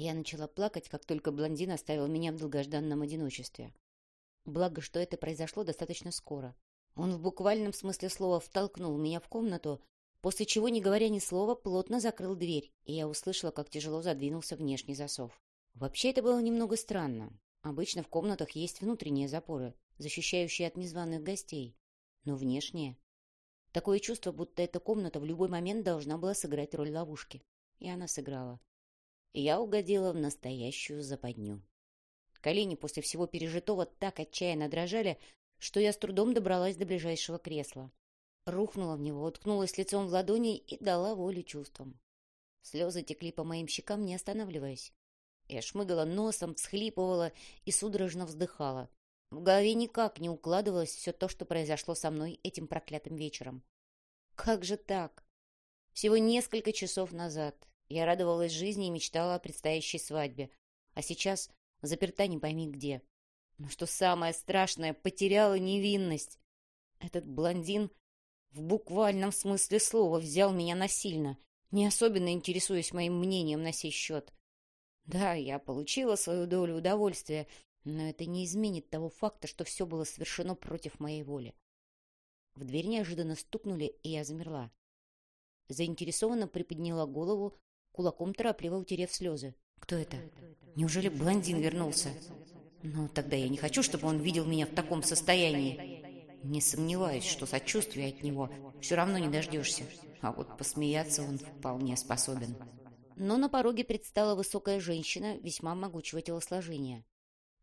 Я начала плакать, как только блондин оставил меня в долгожданном одиночестве. Благо, что это произошло достаточно скоро. Он в буквальном смысле слова втолкнул меня в комнату, после чего, не говоря ни слова, плотно закрыл дверь, и я услышала, как тяжело задвинулся внешний засов. Вообще это было немного странно. Обычно в комнатах есть внутренние запоры, защищающие от незваных гостей. Но внешние... Такое чувство, будто эта комната в любой момент должна была сыграть роль ловушки. И она сыграла. Я угодила в настоящую западню. Колени после всего пережитого так отчаянно дрожали, что я с трудом добралась до ближайшего кресла. Рухнула в него, уткнулась лицом в ладони и дала волю чувствам. Слезы текли по моим щекам, не останавливаясь. Я шмыгала носом, всхлипывала и судорожно вздыхала. В голове никак не укладывалось все то, что произошло со мной этим проклятым вечером. Как же так? Всего несколько часов назад я радовалась жизни и мечтала о предстоящей свадьбе, а сейчас заперта не пойми где. Но что самое страшное, потеряла невинность. Этот блондин в буквальном смысле слова взял меня насильно, не особенно интересуясь моим мнением на сей счет. Да, я получила свою долю удовольствия, но это не изменит того факта, что все было совершено против моей воли. В дверь неожиданно стукнули, и я замерла. Заинтересованно приподняла голову, кулаком торопливо утерев слезы. «Кто это? Неужели блондин вернулся?» «Ну, тогда я не хочу, чтобы он видел меня в таком состоянии. Не сомневаюсь, что сочувствия от него все равно не дождешься, а вот посмеяться он вполне способен». Но на пороге предстала высокая женщина весьма могучего телосложения.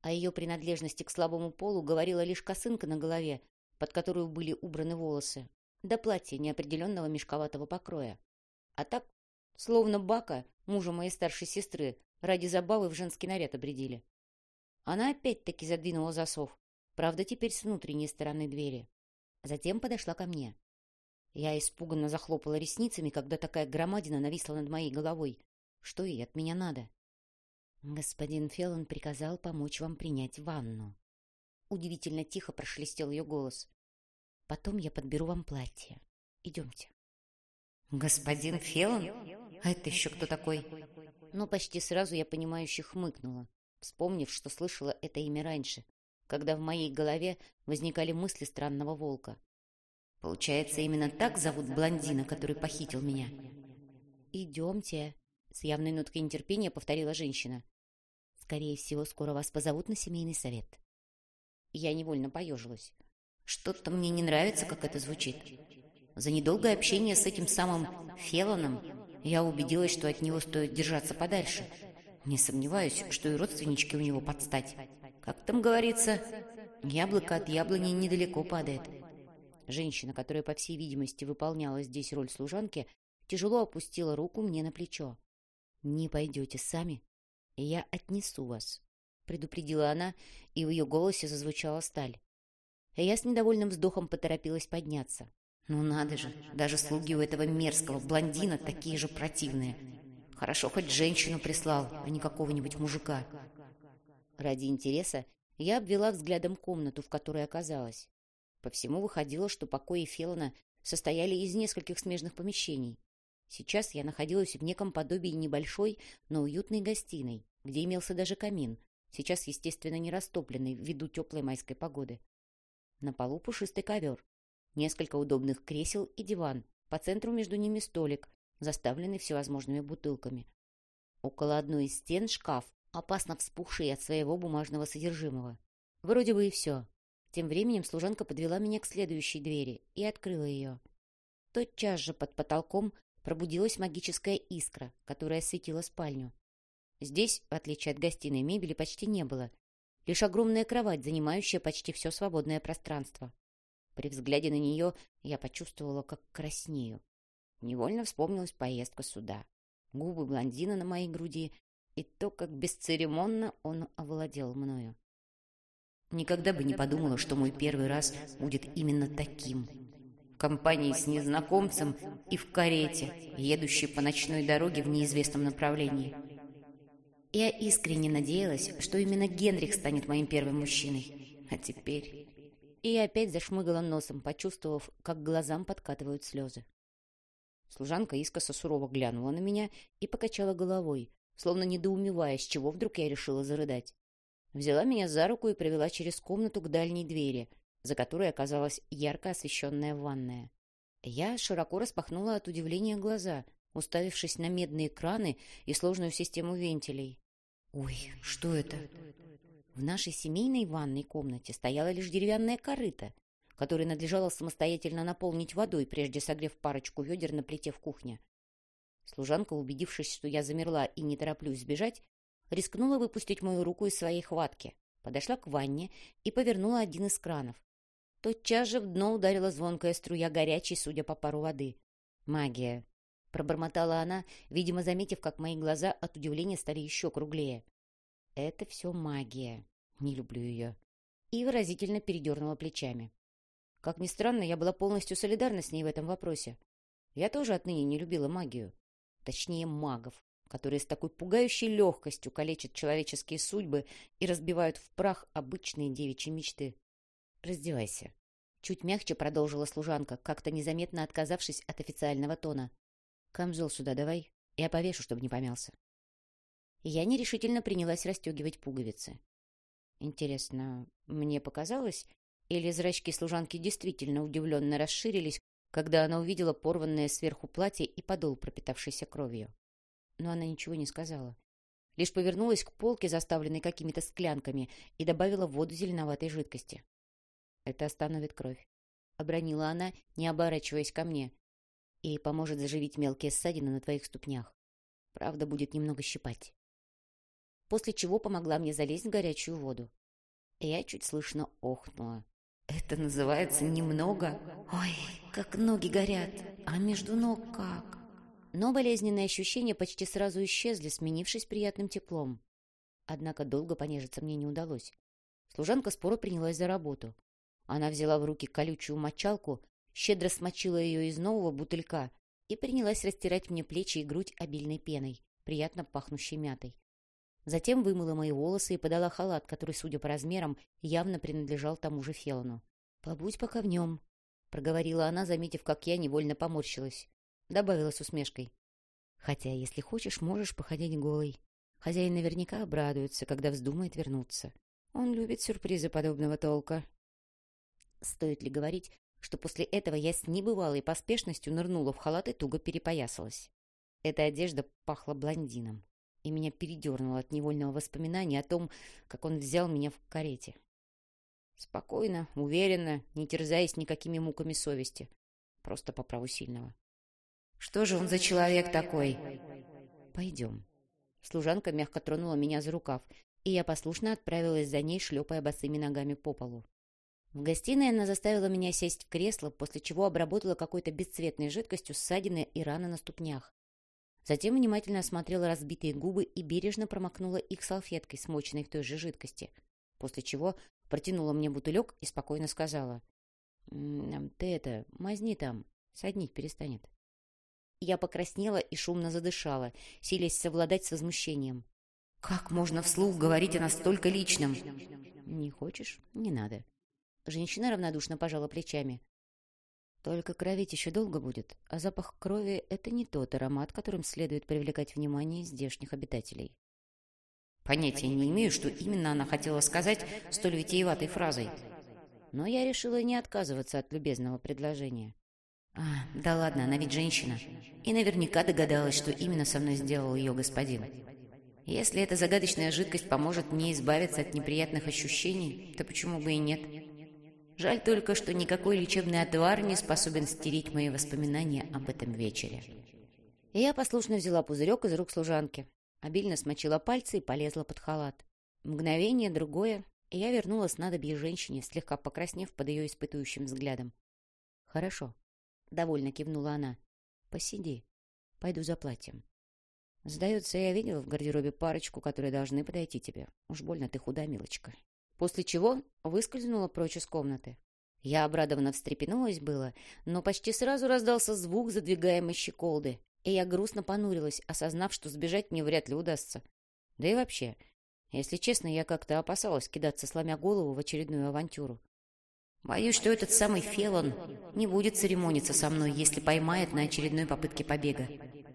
О ее принадлежности к слабому полу говорила лишь косынка на голове, под которую были убраны волосы, да платье неопределенного мешковатого покроя. А так, словно бака, мужа моей старшей сестры, ради забавы в женский наряд обредили. Она опять-таки задвинула засов, правда, теперь с внутренней стороны двери. Затем подошла ко мне. Я испуганно захлопала ресницами, когда такая громадина нависла над моей головой. Что ей от меня надо? Господин Феллон приказал помочь вам принять ванну. Удивительно тихо прошелестел ее голос. Потом я подберу вам платье. Идемте. Господин Феллон? А это еще кто такой? Ну, почти сразу я понимающе хмыкнула, вспомнив, что слышала это имя раньше, когда в моей голове возникали мысли странного волка. Получается, именно так зовут блондина, который похитил меня. «Идемте», — с явной ноткой нетерпения повторила женщина. «Скорее всего, скоро вас позовут на семейный совет». Я невольно поежилась. Что-то мне не нравится, как это звучит. За недолгое общение с этим самым Фелоном я убедилась, что от него стоит держаться подальше. Не сомневаюсь, что и родственнички у него подстать. Как там говорится, яблоко от яблони недалеко падает. Женщина, которая, по всей видимости, выполняла здесь роль служанки, тяжело опустила руку мне на плечо. «Не пойдете сами, я отнесу вас», — предупредила она, и в ее голосе зазвучала сталь. Я с недовольным вздохом поторопилась подняться. «Ну надо же, даже слуги у этого мерзкого блондина такие же противные. Хорошо, хоть женщину прислал, а не какого-нибудь мужика». Ради интереса я обвела взглядом комнату, в которой оказалась. По всему выходило, что покои Феллона состояли из нескольких смежных помещений. Сейчас я находилась в неком подобии небольшой, но уютной гостиной, где имелся даже камин, сейчас, естественно, не растопленный ввиду теплой майской погоды. На полу пушистый ковер, несколько удобных кресел и диван, по центру между ними столик, заставленный всевозможными бутылками. Около одной из стен шкаф, опасно вспухший от своего бумажного содержимого. Вроде бы и все. Тем временем служанка подвела меня к следующей двери и открыла ее. Тотчас же под потолком пробудилась магическая искра, которая осветила спальню. Здесь, в отличие от гостиной, мебели почти не было. Лишь огромная кровать, занимающая почти все свободное пространство. При взгляде на нее я почувствовала, как краснею. Невольно вспомнилась поездка сюда. Губы блондина на моей груди и то, как бесцеремонно он овладел мною. Никогда бы не подумала, что мой первый раз будет именно таким. В компании с незнакомцем и в карете, едущей по ночной дороге в неизвестном направлении. Я искренне надеялась, что именно Генрих станет моим первым мужчиной. А теперь... И опять зашмыгала носом, почувствовав, как глазам подкатывают слезы. Служанка искоса сурово глянула на меня и покачала головой, словно недоумевая, с чего вдруг я решила зарыдать. Взяла меня за руку и провела через комнату к дальней двери, за которой оказалась ярко освещенная ванная. Я широко распахнула от удивления глаза, уставившись на медные краны и сложную систему вентилей. «Ой, что это?» В нашей семейной ванной комнате стояла лишь деревянная корыта, которую надлежало самостоятельно наполнить водой, прежде согрев парочку ведер на плите в кухне. Служанка, убедившись, что я замерла и не тороплюсь сбежать, рискнула выпустить мою руку из своей хватки, подошла к ванне и повернула один из кранов. Тотчас же в дно ударила звонкая струя горячей, судя по пару воды. «Магия!» — пробормотала она, видимо, заметив, как мои глаза от удивления стали еще круглее. «Это все магия. Не люблю ее». И выразительно передернула плечами. Как ни странно, я была полностью солидарна с ней в этом вопросе. Я тоже отныне не любила магию. Точнее, магов, которые с такой пугающей легкостью калечат человеческие судьбы и разбивают в прах обычные девичьи мечты. «Раздевайся». Чуть мягче продолжила служанка, как-то незаметно отказавшись от официального тона. «Камзол сюда давай, я повешу, чтобы не помялся». Я нерешительно принялась расстегивать пуговицы. Интересно, мне показалось, или зрачки служанки действительно удивленно расширились, когда она увидела порванное сверху платье и подол, пропитавшийся кровью. Но она ничего не сказала. Лишь повернулась к полке, заставленной какими-то склянками, и добавила воду зеленоватой жидкости. Это остановит кровь. Обронила она, не оборачиваясь ко мне. И поможет заживить мелкие ссадины на твоих ступнях. Правда, будет немного щипать. После чего помогла мне залезть в горячую воду. Я чуть слышно охнула. Это называется немного? Ой, как ноги горят. А между ног как? Но болезненные ощущения почти сразу исчезли, сменившись приятным теплом. Однако долго понежиться мне не удалось. Служанка споро принялась за работу. Она взяла в руки колючую мочалку, щедро смочила ее из нового бутылька и принялась растирать мне плечи и грудь обильной пеной, приятно пахнущей мятой. Затем вымыла мои волосы и подала халат, который, судя по размерам, явно принадлежал тому же Фелону. «Побудь пока в нем», — проговорила она, заметив, как я невольно поморщилась. Добавила с усмешкой. «Хотя, если хочешь, можешь походить голой. Хозяин наверняка обрадуется, когда вздумает вернуться. Он любит сюрпризы подобного толка». Стоит ли говорить, что после этого я с небывалой поспешностью нырнула в халат и туго перепоясалась. Эта одежда пахла блондином, и меня передернуло от невольного воспоминания о том, как он взял меня в карете. Спокойно, уверенно, не терзаясь никакими муками совести. Просто по праву сильного. «Что же он за человек такой?» «Пойдем». Служанка мягко тронула меня за рукав, и я послушно отправилась за ней, шлепая босыми ногами по полу. В гостиной она заставила меня сесть в кресло, после чего обработала какой-то бесцветной жидкостью ссадины и раны на ступнях. Затем внимательно осмотрела разбитые губы и бережно промокнула их салфеткой, смоченной в той же жидкости, после чего протянула мне бутылек и спокойно сказала. «Ты это, мазни там, соднить перестанет». Я покраснела и шумно задышала, силясь совладать с возмущением. «Как можно вслух говорить о настолько личном?» «Не хочешь? Не надо». Женщина равнодушно пожала плечами. Только кровить еще долго будет, а запах крови — это не тот аромат, которым следует привлекать внимание здешних обитателей. Понятия не имею, что именно она хотела сказать столь витиеватой фразой. Но я решила не отказываться от любезного предложения. А, да ладно, она ведь женщина. И наверняка догадалась, что именно со мной сделал ее господин. Если эта загадочная жидкость поможет мне избавиться от неприятных ощущений, то почему бы и нет? Жаль только, что никакой лечебный отвар не способен стереть мои воспоминания об этом вечере. И я послушно взяла пузырек из рук служанки, обильно смочила пальцы и полезла под халат. Мгновение, другое, и я вернула снадобье женщине, слегка покраснев под ее испытующим взглядом. «Хорошо», — довольно кивнула она. «Посиди. Пойду за платьем». «Сдается, я видела в гардеробе парочку, которые должны подойти тебе. Уж больно ты худа, милочка» после чего выскользнула прочь из комнаты. Я обрадованно встрепенулась было, но почти сразу раздался звук задвигаемой щеколды, и я грустно понурилась, осознав, что сбежать мне вряд ли удастся. Да и вообще, если честно, я как-то опасалась кидаться, сломя голову в очередную авантюру. Боюсь, что этот самый Фелон не будет церемониться со мной, если поймает на очередной попытке побега.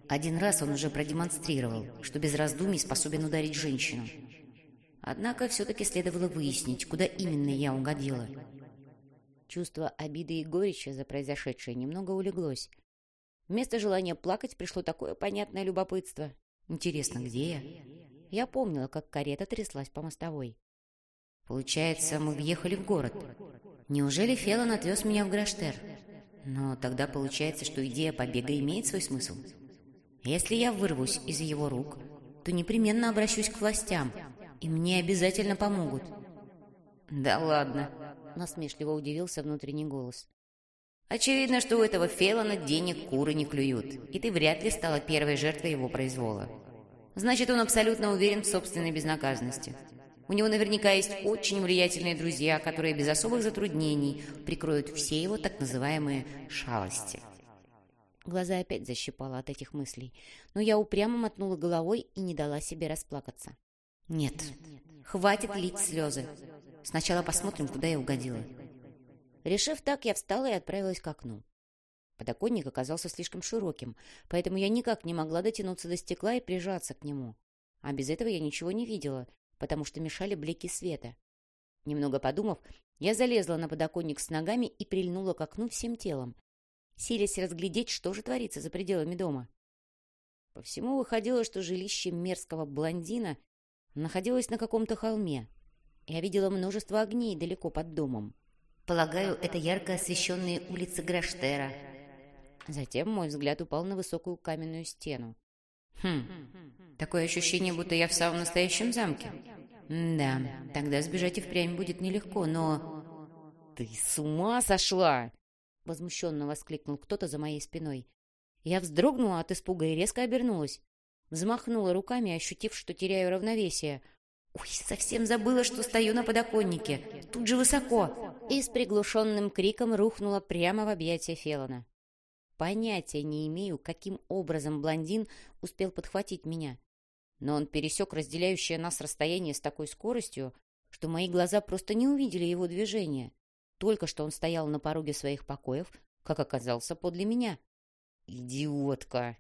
Один раз он уже продемонстрировал, что без раздумий способен ударить женщину. Однако все-таки следовало выяснить, куда именно я угодила. Чувство обиды и горечи за произошедшее немного улеглось. Вместо желания плакать пришло такое понятное любопытство. Интересно, где я? Я помнила, как карета тряслась по мостовой. Получается, мы въехали в город. Неужели Феллон отвез меня в Граштер? Но тогда получается, что идея побега имеет свой смысл. Если я вырвусь из его рук, то непременно обращусь к властям, и мне обязательно помогут. «Да ладно», — насмешливо удивился внутренний голос. «Очевидно, что у этого Феллона денег куры не клюют, и ты вряд ли стала первой жертвой его произвола. Значит, он абсолютно уверен в собственной безнаказанности. У него наверняка есть очень влиятельные друзья, которые без особых затруднений прикроют все его так называемые шалости». Глаза опять защипало от этих мыслей, но я упрямо мотнула головой и не дала себе расплакаться. «Нет, хватит лить слезы. Сначала посмотрим, куда я угодила». Решив так, я встала и отправилась к окну. Подоконник оказался слишком широким, поэтому я никак не могла дотянуться до стекла и прижаться к нему. А без этого я ничего не видела, потому что мешали блики света. Немного подумав, я залезла на подоконник с ногами и прильнула к окну всем телом, силясь разглядеть, что же творится за пределами дома. По всему выходило, что жилище мерзкого блондина находилась на каком-то холме. Я видела множество огней далеко под домом. Полагаю, это ярко освещенные улицы Граштера. Затем мой взгляд упал на высокую каменную стену. Хм, такое ощущение, будто я в самом настоящем замке. Да, тогда сбежать и впрямь будет нелегко, но... «Ты с ума сошла!» — возмущенно воскликнул кто-то за моей спиной. Я вздрогнула от испуга и резко обернулась. Взмахнула руками, ощутив, что теряю равновесие. «Ой, совсем забыла, что стою на подоконнике. Тут же высоко!» И с приглушенным криком рухнула прямо в объятия Фелона. Понятия не имею, каким образом блондин успел подхватить меня. Но он пересек разделяющее нас расстояние с такой скоростью, что мои глаза просто не увидели его движения. Только что он стоял на пороге своих покоев, как оказался подле меня. «Идиотка!»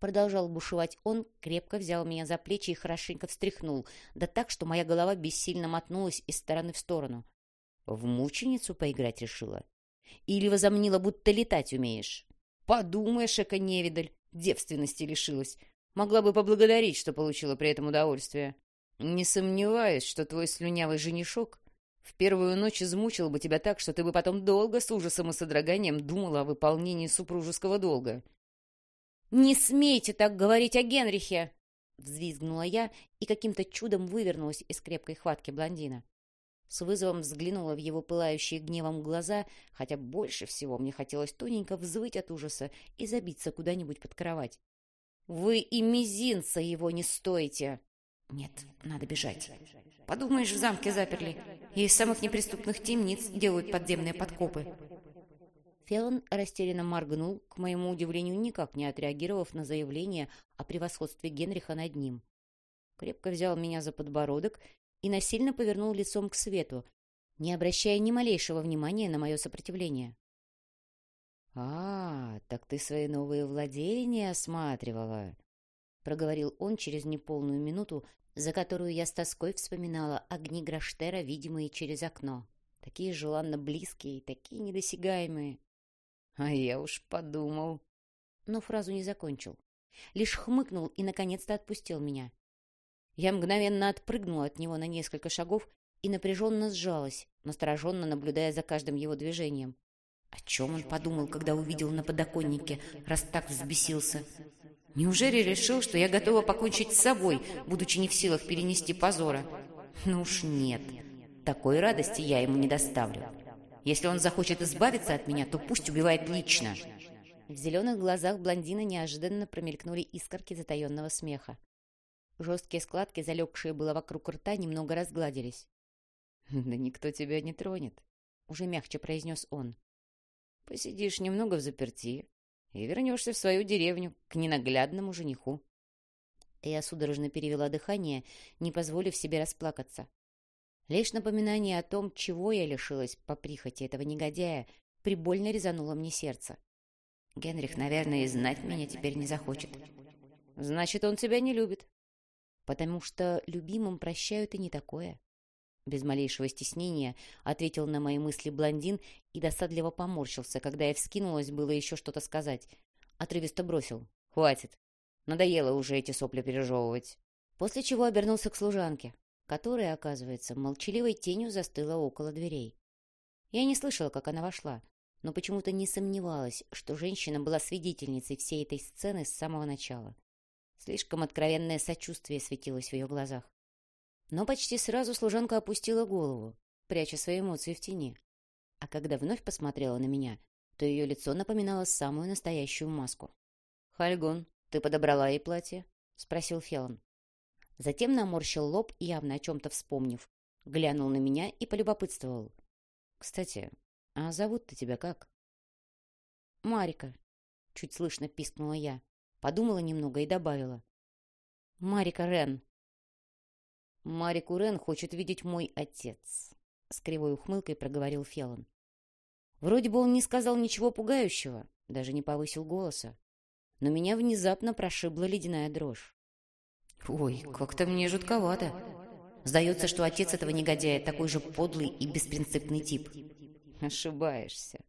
Продолжал бушевать он, крепко взял меня за плечи и хорошенько встряхнул, да так, что моя голова бессильно мотнулась из стороны в сторону. В мученицу поиграть решила? Или возомнила, будто летать умеешь? Подумаешь, эко-невидаль, девственности лишилась. Могла бы поблагодарить, что получила при этом удовольствие. Не сомневаюсь, что твой слюнявый женишок в первую ночь измучил бы тебя так, что ты бы потом долго с ужасом и содроганием думала о выполнении супружеского долга. «Не смейте так говорить о Генрихе!» Взвизгнула я и каким-то чудом вывернулась из крепкой хватки блондина. С вызовом взглянула в его пылающие гневом глаза, хотя больше всего мне хотелось тоненько взвыть от ужаса и забиться куда-нибудь под кровать. «Вы и мизинца его не стоите!» «Нет, надо бежать. Подумаешь, в замке заперли, и из самых неприступных темниц делают подземные подкопы. Феллон растерянно моргнул, к моему удивлению, никак не отреагировав на заявление о превосходстве Генриха над ним. Крепко взял меня за подбородок и насильно повернул лицом к свету, не обращая ни малейшего внимания на мое сопротивление. «А, так ты свои новые владения осматривала», — проговорил он через неполную минуту, за которую я с тоской вспоминала огни Граштера, видимые через окно. Такие желанно близкие такие недосягаемые. А я уж подумал. Но фразу не закончил. Лишь хмыкнул и, наконец-то, отпустил меня. Я мгновенно отпрыгнула от него на несколько шагов и напряженно сжалась, настороженно наблюдая за каждым его движением. О чем он подумал, когда увидел на подоконнике, раз так взбесился? Неужели решил, что я готова покончить с собой, будучи не в силах перенести позора? Ну уж нет, такой радости я ему не доставлю. Если он захочет избавиться от меня, то пусть убивает лично. В зеленых глазах блондина неожиданно промелькнули искорки затаенного смеха. Жесткие складки, залегшие было вокруг рта, немного разгладились. «Да никто тебя не тронет», — уже мягче произнес он. «Посидишь немного в заперти и вернешься в свою деревню к ненаглядному жениху». Я судорожно перевела дыхание, не позволив себе расплакаться. Лишь напоминание о том, чего я лишилась по прихоти этого негодяя, прибольно резануло мне сердце. Генрих, наверное, и знать меня теперь не захочет. Значит, он тебя не любит. Потому что любимым прощают и не такое. Без малейшего стеснения ответил на мои мысли блондин и досадливо поморщился, когда я вскинулась, было еще что-то сказать. Отрывисто бросил. «Хватит. Надоело уже эти сопли пережевывать». После чего обернулся к служанке, которая, оказывается, молчаливой тенью застыла около дверей. Я не слышала, как она вошла, но почему-то не сомневалась, что женщина была свидетельницей всей этой сцены с самого начала. Слишком откровенное сочувствие светилось в ее глазах. Но почти сразу служанка опустила голову, пряча свои эмоции в тени. А когда вновь посмотрела на меня, то ее лицо напоминало самую настоящую маску. «Хальгон, ты подобрала ей платье?» — спросил Фелон. Затем наморщил лоб, явно о чем-то вспомнив. Глянул на меня и полюбопытствовал. «Кстати, а зовут-то тебя как?» «Марика», — чуть слышно пискнула я. Подумала немного и добавила. «Марика Рен». «Марику Рен хочет видеть мой отец», — с кривой ухмылкой проговорил Фелон. Вроде бы он не сказал ничего пугающего, даже не повысил голоса. Но меня внезапно прошибла ледяная дрожь. «Ой, как-то мне жутковато. Сдается, что отец этого негодяя такой же подлый и беспринципный тип». «Ошибаешься».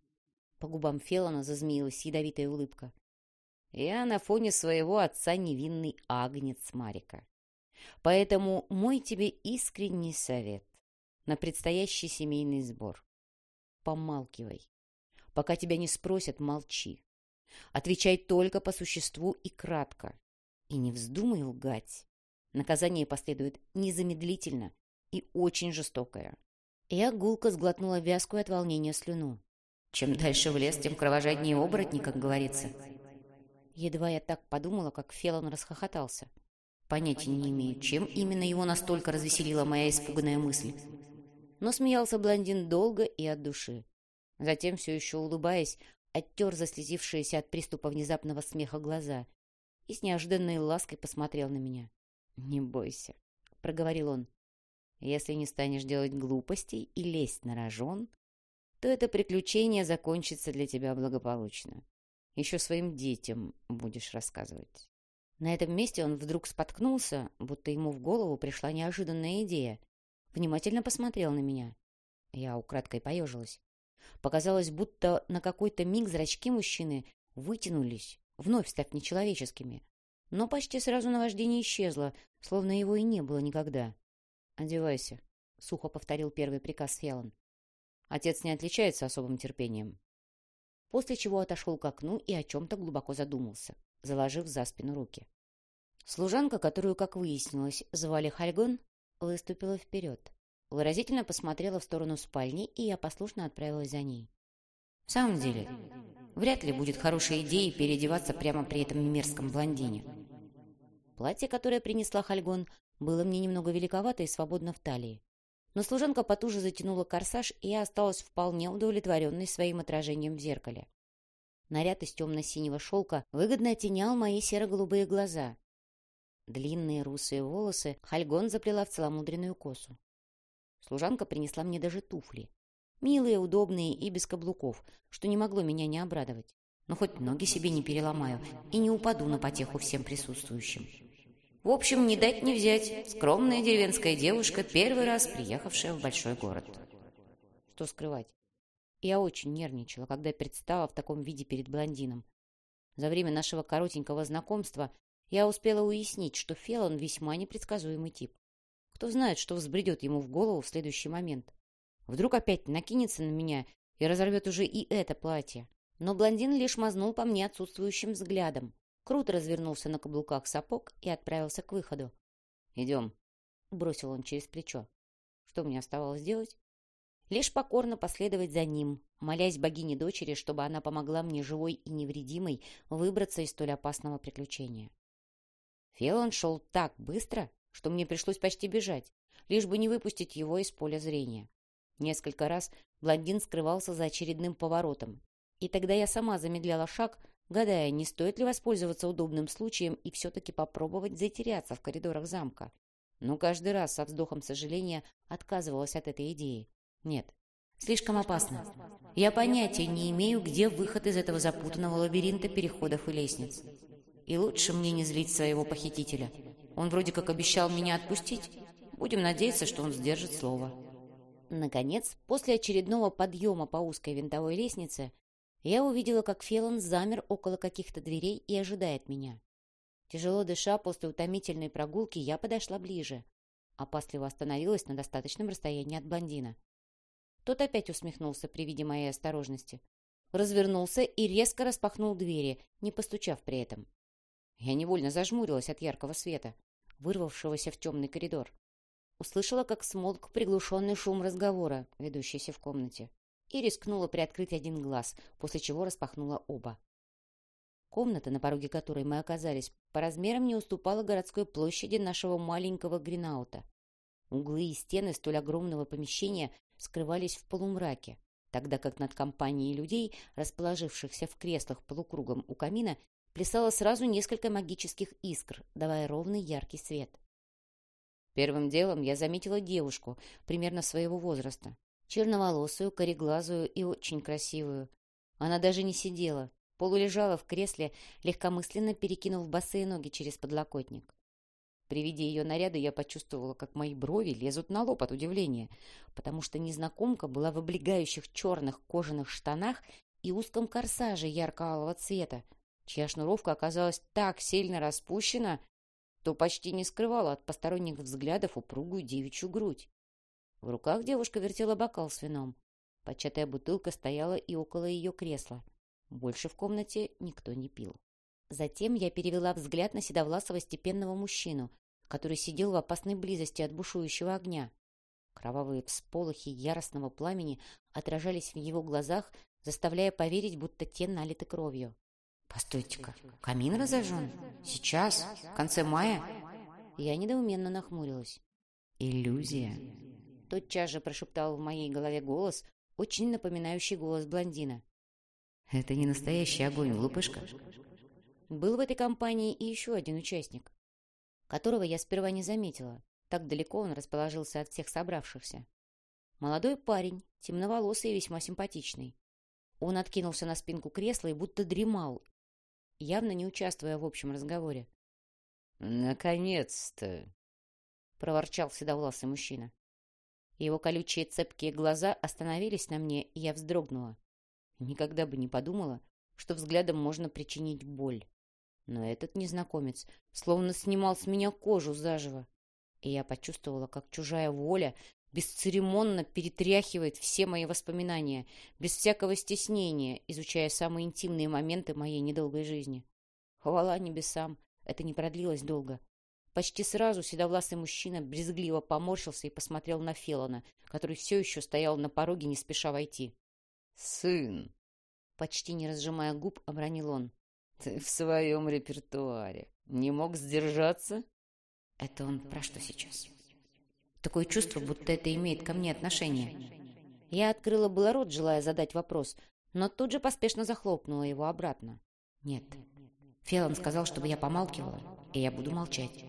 По губам Фелона зазмеилась ядовитая улыбка. «Я на фоне своего отца невинный агнец Марика. Поэтому мой тебе искренний совет на предстоящий семейный сбор. Помалкивай. Пока тебя не спросят, молчи. Отвечай только по существу и кратко. И не вздумай лгать. Наказание последует незамедлительно и очень жестокое. Я гулко сглотнула вязкую от волнения слюну. Чем дальше в лес, тем кровожаднее оборотни, как говорится. Едва я так подумала, как Фелон расхохотался. Понятия не имею, чем именно его настолько развеселила моя испуганная мысль. Но смеялся блондин долго и от души. Затем, все еще улыбаясь, оттер заслезившиеся от приступа внезапного смеха глаза и с неожиданной лаской посмотрел на меня. «Не бойся», — проговорил он. «Если не станешь делать глупостей и лезть на рожон, то это приключение закончится для тебя благополучно. Еще своим детям будешь рассказывать». На этом месте он вдруг споткнулся, будто ему в голову пришла неожиданная идея. Внимательно посмотрел на меня. Я украдкой поежилась. Показалось, будто на какой-то миг зрачки мужчины вытянулись, вновь став нечеловеческими. Но почти сразу наваждение исчезло, словно его и не было никогда. «Одевайся», — сухо повторил первый приказ Феллон. Отец не отличается особым терпением. После чего отошел к окну и о чем-то глубоко задумался заложив за спину руки. Служанка, которую, как выяснилось, звали Хальгон, выступила вперед. Выразительно посмотрела в сторону спальни, и я послушно отправилась за ней. В самом деле, вряд ли будет хорошей идеей переодеваться прямо при этом мерзком блондине. Платье, которое принесла Хальгон, было мне немного великовато и свободно в талии. Но служанка потуже затянула корсаж, и я осталась вполне удовлетворенной своим отражением в зеркале. Наряд из темно-синего шелка выгодно оттенял мои серо-голубые глаза. Длинные русые волосы Хальгон заплела в целомудренную косу. Служанка принесла мне даже туфли. Милые, удобные и без каблуков, что не могло меня не обрадовать. Но хоть ноги себе не переломаю и не упаду на потеху всем присутствующим. В общем, не дать не взять. Скромная деревенская девушка, первый раз приехавшая в большой город. Что скрывать? Я очень нервничала, когда предстала в таком виде перед блондином. За время нашего коротенького знакомства я успела уяснить, что Фелон весьма непредсказуемый тип. Кто знает, что взбредет ему в голову в следующий момент. Вдруг опять накинется на меня и разорвет уже и это платье. Но блондин лишь мазнул по мне отсутствующим взглядом. Круто развернулся на каблуках сапог и отправился к выходу. «Идем», — бросил он через плечо. Что мне оставалось делать? лишь покорно последовать за ним, молясь богине-дочери, чтобы она помогла мне живой и невредимой выбраться из столь опасного приключения. Фелон шел так быстро, что мне пришлось почти бежать, лишь бы не выпустить его из поля зрения. Несколько раз блондин скрывался за очередным поворотом, и тогда я сама замедляла шаг, гадая, не стоит ли воспользоваться удобным случаем и все-таки попробовать затеряться в коридорах замка. Но каждый раз со вздохом сожаления отказывалась от этой идеи. Нет, слишком опасно. Я понятия не имею, где выход из этого запутанного лабиринта переходов и лестниц. И лучше мне не злить своего похитителя. Он вроде как обещал меня отпустить. Будем надеяться, что он сдержит слово. Наконец, после очередного подъема по узкой винтовой лестнице, я увидела, как Фелон замер около каких-то дверей и ожидает меня. Тяжело дыша после утомительной прогулки, я подошла ближе. Опасливо остановилась на достаточном расстоянии от блондина. Тот опять усмехнулся при виде моей осторожности. Развернулся и резко распахнул двери, не постучав при этом. Я невольно зажмурилась от яркого света, вырвавшегося в темный коридор. Услышала, как смолк приглушенный шум разговора, ведущийся в комнате, и рискнула приоткрыть один глаз, после чего распахнула оба. Комната, на пороге которой мы оказались, по размерам не уступала городской площади нашего маленького Гринаута. Углы и стены столь огромного помещения скрывались в полумраке, тогда как над компанией людей, расположившихся в креслах полукругом у камина, плясало сразу несколько магических искр, давая ровный яркий свет. Первым делом я заметила девушку, примерно своего возраста. Черноволосую, кореглазую и очень красивую. Она даже не сидела, полулежала в кресле, легкомысленно перекинув босые ноги через подлокотник. При виде ее наряда я почувствовала, как мои брови лезут на лоб от удивления, потому что незнакомка была в облегающих черных кожаных штанах и узком корсаже ярко-алого цвета, чья шнуровка оказалась так сильно распущена, то почти не скрывала от посторонних взглядов упругую девичью грудь. В руках девушка вертела бокал с вином. Початая бутылка стояла и около ее кресла. Больше в комнате никто не пил. Затем я перевела взгляд на седовласого степенного мужчину, который сидел в опасной близости от бушующего огня. Кровавые всполохи яростного пламени отражались в его глазах, заставляя поверить, будто те налиты кровью. «Постойте-ка, камин разожжен? Сейчас? В конце мая?» Я недоуменно нахмурилась. «Иллюзия!» Тотчас же прошептал в моей голове голос, очень напоминающий голос блондина. «Это не настоящий огонь, глупышка!» Был в этой компании и еще один участник, которого я сперва не заметила. Так далеко он расположился от всех собравшихся. Молодой парень, темноволосый и весьма симпатичный. Он откинулся на спинку кресла и будто дремал, явно не участвуя в общем разговоре. «Наконец-то!» — проворчал седовласый мужчина. Его колючие цепкие глаза остановились на мне, и я вздрогнула. Никогда бы не подумала, что взглядом можно причинить боль. Но этот незнакомец словно снимал с меня кожу заживо. И я почувствовала, как чужая воля бесцеремонно перетряхивает все мои воспоминания, без всякого стеснения, изучая самые интимные моменты моей недолгой жизни. Хвала небесам, это не продлилось долго. Почти сразу седовласый мужчина брезгливо поморщился и посмотрел на Фелона, который все еще стоял на пороге, не спеша войти. «Сын!» Почти не разжимая губ, обронил он. «Ты в своем репертуаре. Не мог сдержаться?» «Это он про что сейчас?» Такое чувство, будто это имеет ко мне отношение. Я открыла было рот, желая задать вопрос, но тут же поспешно захлопнула его обратно. Нет. Фелон сказал, чтобы я помалкивала, и я буду молчать.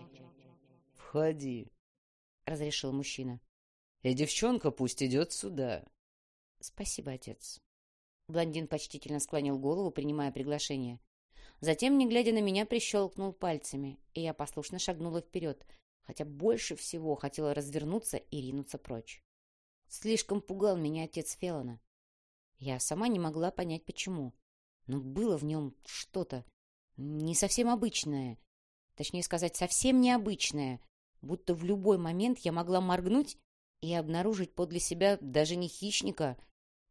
«Входи», — разрешил мужчина. «И девчонка пусть идет сюда». «Спасибо, отец». Блондин почтительно склонил голову, принимая приглашение. Затем, не глядя на меня, прищелкнул пальцами, и я послушно шагнула вперед, хотя больше всего хотела развернуться и ринуться прочь. Слишком пугал меня отец Фелона. Я сама не могла понять, почему. Но было в нем что-то не совсем обычное. Точнее сказать, совсем необычное. Будто в любой момент я могла моргнуть и обнаружить подле себя даже не хищника,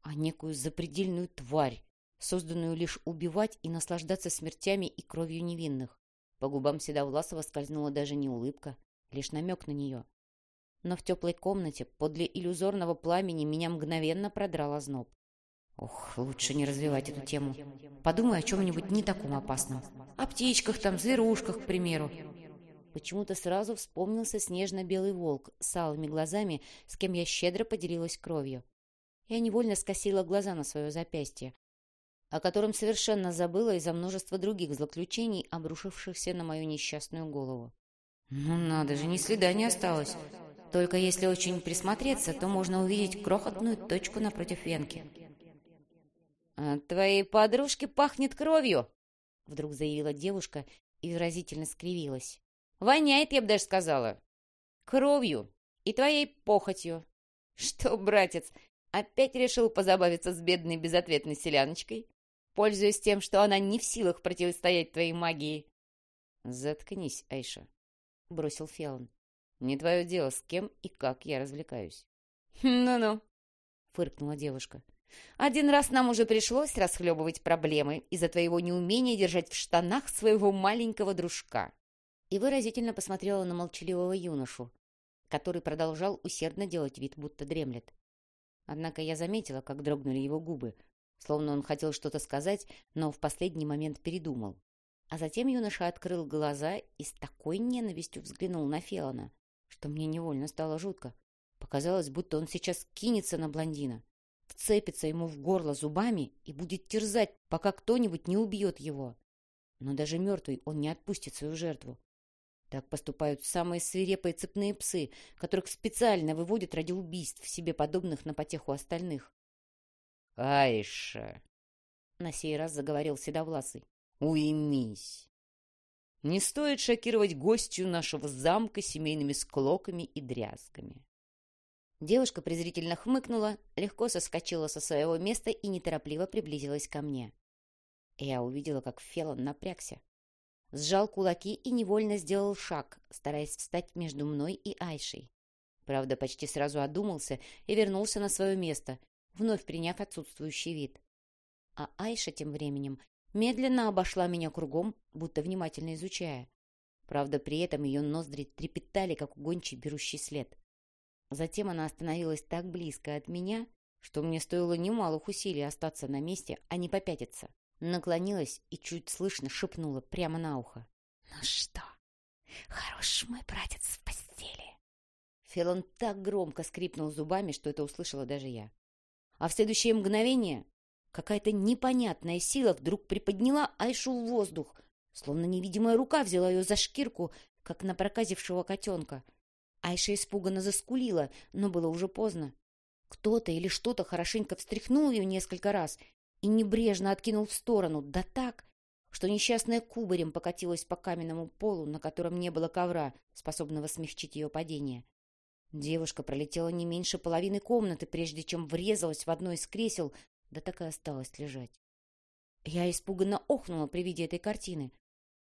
а некую запредельную тварь, созданную лишь убивать и наслаждаться смертями и кровью невинных. По губам Седовласова скользнула даже не улыбка, лишь намек на нее. Но в теплой комнате подле иллюзорного пламени меня мгновенно продрал озноб. Ох, лучше не развивать эту тему. Подумай о чем-нибудь не таком опасном. О птичках там, зверушках, к примеру. Почему-то сразу вспомнился снежно-белый волк с алыми глазами, с кем я щедро поделилась кровью. Я невольно скосила глаза на свое запястье, о котором совершенно забыла из-за множества других злоключений, обрушившихся на мою несчастную голову. Ну надо же, ни следа не осталось. Только если очень присмотреться, то можно увидеть крохотную точку напротив венки. «От твоей подружки пахнет кровью!» Вдруг заявила девушка, и выразительно скривилась. «Воняет, я бы даже сказала. Кровью и твоей похотью. Что, братец, опять решил позабавиться с бедной безответной селяночкой, пользуясь тем, что она не в силах противостоять твоей магии?» «Заткнись, Айша», — бросил Фион. «Не твое дело, с кем и как я развлекаюсь». «Ну-ну», — фыркнула девушка. «Один раз нам уже пришлось расхлебывать проблемы из-за твоего неумения держать в штанах своего маленького дружка». И выразительно посмотрела на молчаливого юношу, который продолжал усердно делать вид, будто дремлет. Однако я заметила, как дрогнули его губы, словно он хотел что-то сказать, но в последний момент передумал. А затем юноша открыл глаза и с такой ненавистью взглянул на Фелона, что мне невольно стало жутко. Показалось, будто он сейчас кинется на блондина, вцепится ему в горло зубами и будет терзать, пока кто-нибудь не убьет его. Но даже мертвый он не отпустит свою жертву. Так поступают самые свирепые цепные псы, которых специально выводят ради убийств себе подобных на потеху остальных. — Айша! — на сей раз заговорил Седовласый. — Уймись! Не стоит шокировать гостью нашего замка семейными склоками и дрязгами. Девушка презрительно хмыкнула, легко соскочила со своего места и неторопливо приблизилась ко мне. Я увидела, как Фелон напрягся. Сжал кулаки и невольно сделал шаг, стараясь встать между мной и Айшей. Правда, почти сразу одумался и вернулся на свое место, вновь приняв отсутствующий вид. А Айша тем временем медленно обошла меня кругом, будто внимательно изучая. Правда, при этом ее ноздри трепетали, как у берущий след. Затем она остановилась так близко от меня, что мне стоило немалых усилий остаться на месте, а не попятиться. Наклонилась и чуть слышно шепнула прямо на ухо. «Ну что, хорош мой братец в постели?» Фелон так громко скрипнул зубами, что это услышала даже я. А в следующее мгновение какая-то непонятная сила вдруг приподняла Айшу в воздух, словно невидимая рука взяла ее за шкирку, как напроказившего котенка — Айша испуганно заскулила, но было уже поздно. Кто-то или что-то хорошенько встряхнул ее несколько раз и небрежно откинул в сторону, да так, что несчастная кубарем покатилась по каменному полу, на котором не было ковра, способного смягчить ее падение. Девушка пролетела не меньше половины комнаты, прежде чем врезалась в одно из кресел, да так и осталась лежать. Я испуганно охнула при виде этой картины.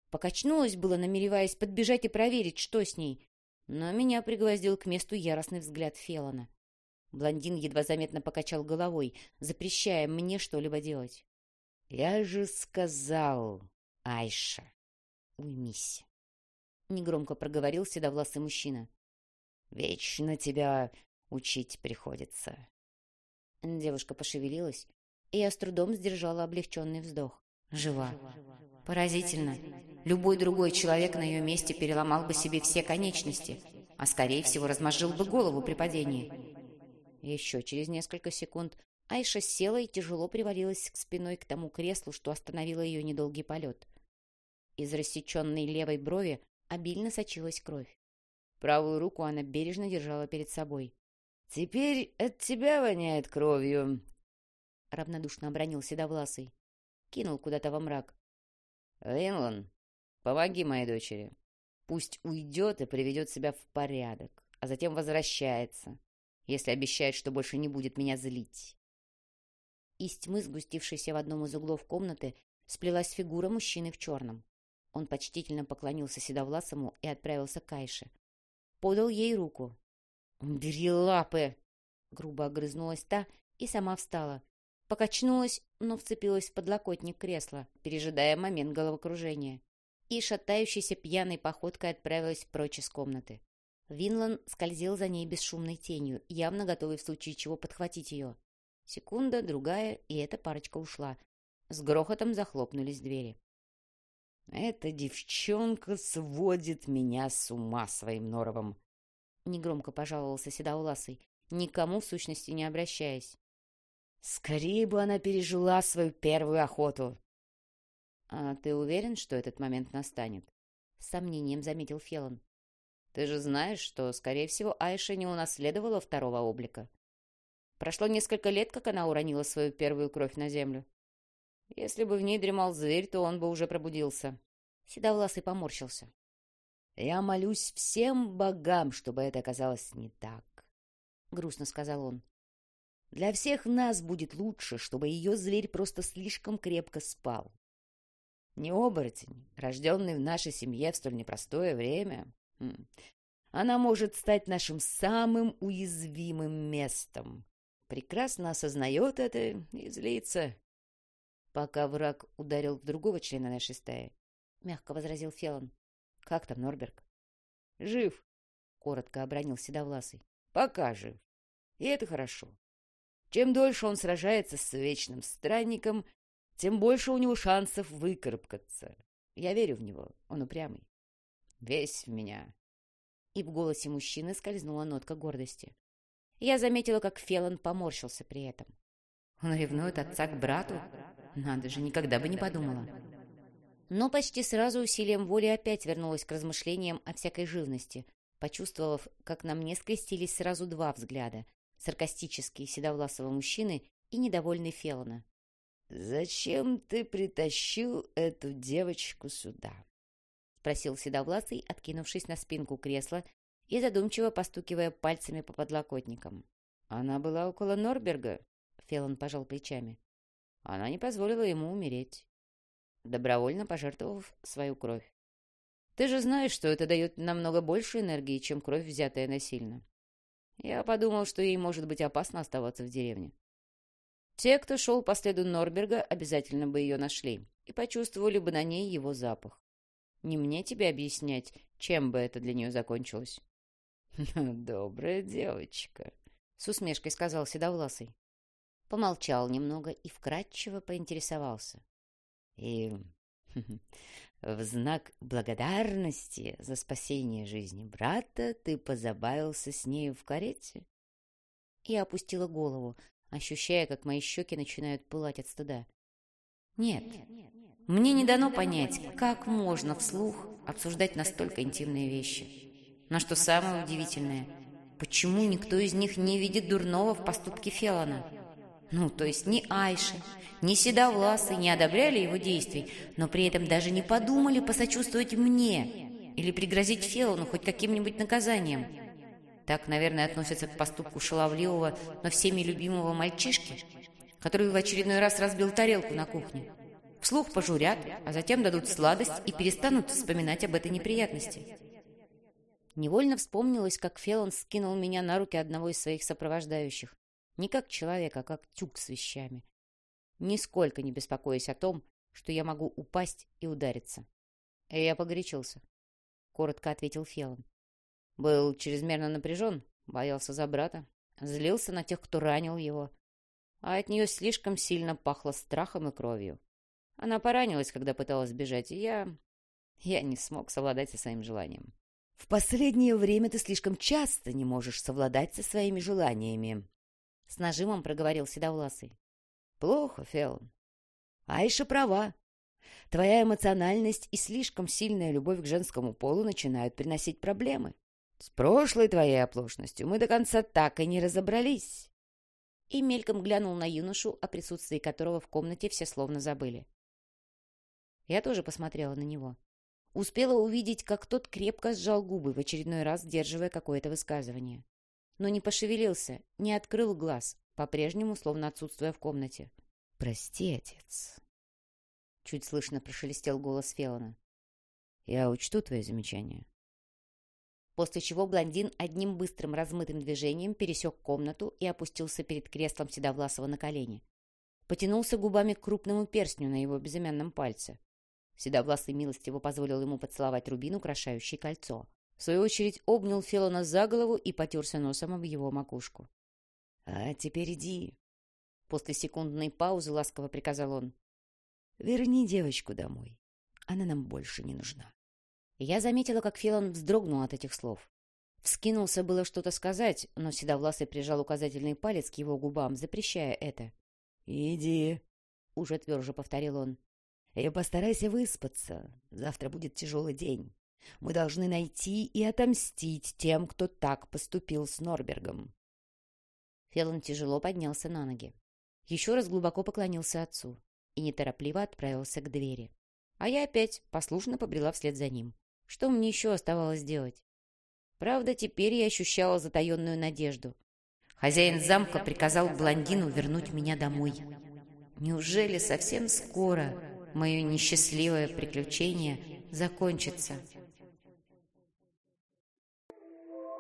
Покачнулась было, намереваясь подбежать и проверить, что с ней, но меня пригвоздил к месту яростный взгляд Фелона. Блондин едва заметно покачал головой, запрещая мне что-либо делать. — Я же сказал, Айша, уймись. Негромко проговорил седовласый мужчина. — Вечно тебя учить приходится. Девушка пошевелилась, и я с трудом сдержала облегченный вздох. Жива. Поразительно. Любой другой человек на ее месте переломал бы себе все конечности, а, скорее всего, размозжил бы голову при падении. Еще через несколько секунд Айша села и тяжело привалилась к спиной к тому креслу, что остановило ее недолгий полет. Из рассеченной левой брови обильно сочилась кровь. Правую руку она бережно держала перед собой. «Теперь от тебя воняет кровью», — равнодушно обронил Седовласый. Кинул куда-то во мрак. «Винлан, помоги моей дочери. Пусть уйдет и приведет себя в порядок, а затем возвращается, если обещает, что больше не будет меня злить». Из тьмы, сгустившейся в одном из углов комнаты, сплелась фигура мужчины в черном. Он почтительно поклонился Седовласому и отправился к Айше. Подал ей руку. «Бери лапы!» Грубо огрызнулась та и сама встала, Покачнулась, но вцепилась в подлокотник кресла, пережидая момент головокружения. И шатающейся пьяной походкой отправилась прочь из комнаты. Винлан скользил за ней бесшумной тенью, явно готовый в случае чего подхватить ее. Секунда, другая, и эта парочка ушла. С грохотом захлопнулись двери. «Эта девчонка сводит меня с ума своим норовом!» Негромко пожаловался Седоуласый, никому в сущности не обращаясь. Скорее бы она пережила свою первую охоту. — А ты уверен, что этот момент настанет? — с сомнением заметил Фелон. — Ты же знаешь, что, скорее всего, Айша не унаследовала второго облика. Прошло несколько лет, как она уронила свою первую кровь на землю. Если бы в ней дремал зверь, то он бы уже пробудился. Седовласый поморщился. «Я молюсь всем богам, чтобы это оказалось не так», — грустно сказал он. «Для всех нас будет лучше, чтобы ее зверь просто слишком крепко спал. Не оборотень, рожденный в нашей семье в столь непростое время. Хм. Она может стать нашим самым уязвимым местом. Прекрасно осознает это и злится. Пока враг ударил в другого члена нашей стаи, — мягко возразил Фелон. — Как там, Норберг? — Жив, — коротко обронил Седовласый. — Пока жив. И это хорошо. Чем дольше он сражается с вечным странником, тем больше у него шансов выкарабкаться. Я верю в него, он упрямый. Весь в меня. И в голосе мужчины скользнула нотка гордости. Я заметила, как Фелон поморщился при этом. Он ревнует отца к брату? Надо же, никогда бы не подумала. Но почти сразу усилием воли опять вернулась к размышлениям о всякой живности, почувствовав, как на мне скрестились сразу два взгляда — саркастический седовласого мужчины и недовольный Фелона. «Зачем ты притащил эту девочку сюда?» — спросил седовласый, откинувшись на спинку кресла и задумчиво постукивая пальцами по подлокотникам. «Она была около Норберга?» — Фелон пожал плечами. «Она не позволила ему умереть, добровольно пожертвовав свою кровь. Ты же знаешь, что это дает намного больше энергии, чем кровь, взятая насильно. Я подумал, что ей может быть опасно оставаться в деревне. Те, кто шел по следу Норберга, обязательно бы ее нашли и почувствовали бы на ней его запах. Не мне тебе объяснять, чем бы это для нее закончилось. «Добрая девочка», — с усмешкой сказал Седовласый. Помолчал немного и вкратчиво поинтересовался. «И в знак благодарности за спасение жизни брата ты позабавился с нею в карете?» И опустила голову, ощущая, как мои щеки начинают пылать от стыда. Нет, мне не дано понять, как можно вслух обсуждать настолько интимные вещи. Но что самое удивительное, почему никто из них не видит дурного в поступке Фелана? Ну, то есть ни Айши, ни Седовласы не одобряли его действий, но при этом даже не подумали посочувствовать мне или пригрозить Фелану хоть каким-нибудь наказанием. Так, наверное, относятся к поступку шаловливого, но всеми любимого мальчишки, который в очередной раз разбил тарелку на кухне. Вслух пожурят, а затем дадут сладость и перестанут вспоминать об этой неприятности. Невольно вспомнилось, как Фелон скинул меня на руки одного из своих сопровождающих. Не как человека, а как тюк с вещами. Нисколько не беспокоясь о том, что я могу упасть и удариться. Я погорячился. Коротко ответил Фелон. Был чрезмерно напряжен, боялся за брата, злился на тех, кто ранил его. А от нее слишком сильно пахло страхом и кровью. Она поранилась, когда пыталась бежать, и я... Я не смог совладать со своим желанием. «В последнее время ты слишком часто не можешь совладать со своими желаниями», — с нажимом проговорил Седовласый. «Плохо, Фелон. Айша права. Твоя эмоциональность и слишком сильная любовь к женскому полу начинают приносить проблемы. С прошлой твоей оплошностью мы до конца так и не разобрались. И мельком глянул на юношу, о присутствии которого в комнате все словно забыли. Я тоже посмотрела на него. Успела увидеть, как тот крепко сжал губы, в очередной раз сдерживая какое-то высказывание. Но не пошевелился, не открыл глаз, по-прежнему словно отсутствуя в комнате. «Прости, отец», — чуть слышно прошелестел голос Фелона. «Я учту твои замечания после чего блондин одним быстрым размытым движением пересек комнату и опустился перед креслом Седовласова на колени. Потянулся губами к крупному перстню на его безымянном пальце. Седовласый милостиво позволил ему поцеловать рубин, украшающий кольцо. В свою очередь обнял Фелона за голову и потерся носом об его макушку. — А теперь иди. После секундной паузы ласково приказал он. — Верни девочку домой. Она нам больше не нужна. Я заметила, как Филон вздрогнул от этих слов. Вскинулся было что-то сказать, но Седовласый прижал указательный палец к его губам, запрещая это. «Иди», — уже тверже повторил он. «И постарайся выспаться. Завтра будет тяжелый день. Мы должны найти и отомстить тем, кто так поступил с Норбергом». Фелон тяжело поднялся на ноги. Еще раз глубоко поклонился отцу и неторопливо отправился к двери. А я опять послушно побрела вслед за ним. Что мне еще оставалось делать? Правда, теперь я ощущала затаенную надежду. Хозяин замка приказал блондину вернуть меня домой. Неужели совсем скоро мое несчастливое приключение закончится?